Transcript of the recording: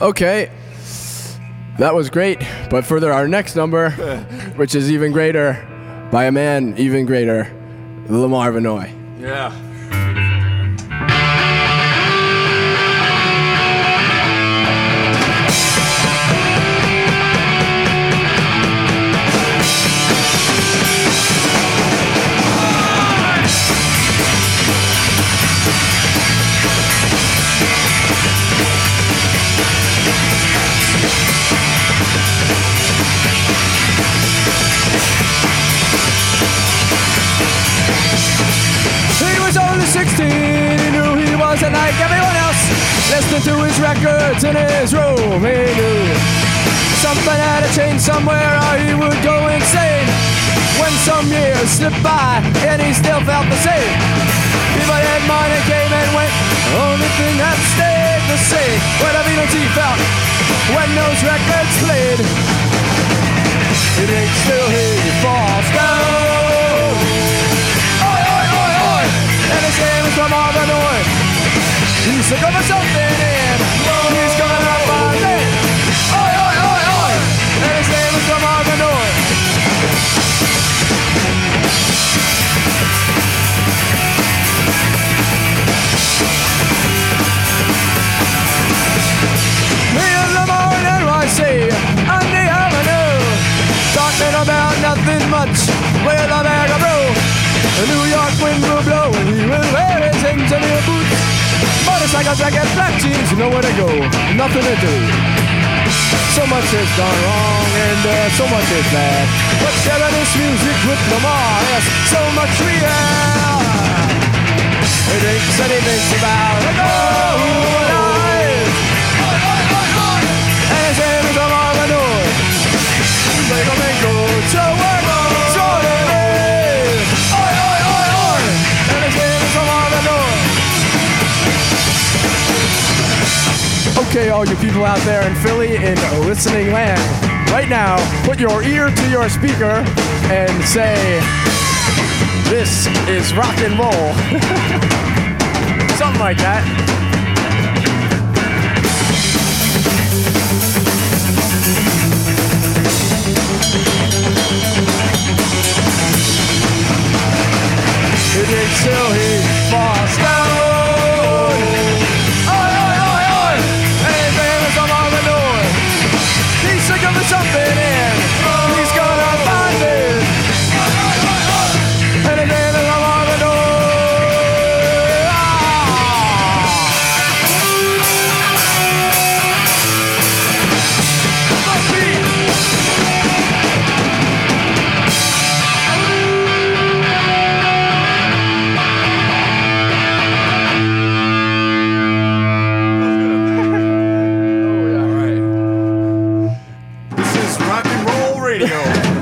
Okay. That was great, but further, our next number, which is even greater, by a man even greater, Lamar Vinoy. Yeah. 16, he knew he wasn't like everyone else. Listening to his records in his room, he knew something had to change somewhere or he would go insane. When some years slipped by and he still felt the same. People had money came and went, only thing that stayed the same. Whatever he felt when those records played. He's sick of something and he's gonna find it. Oi, oi, oi, oi! And his name is from Arbanoid. Me in the morning, I see, on the avenue, talking about nothing much with a bag of brew. The New York wind will blow and he will wear his engineer boots. Motorcycle jacket, black jeans, you know where to go, nothing to do. So much has gone wrong and uh, so much is bad. But sharing this music with Lamar has so much real. It ain't thinks about a girl Okay, all you people out there in Philly in listening land, right now, put your ear to your speaker and say, This is rock and roll. Something like that. It still he falls.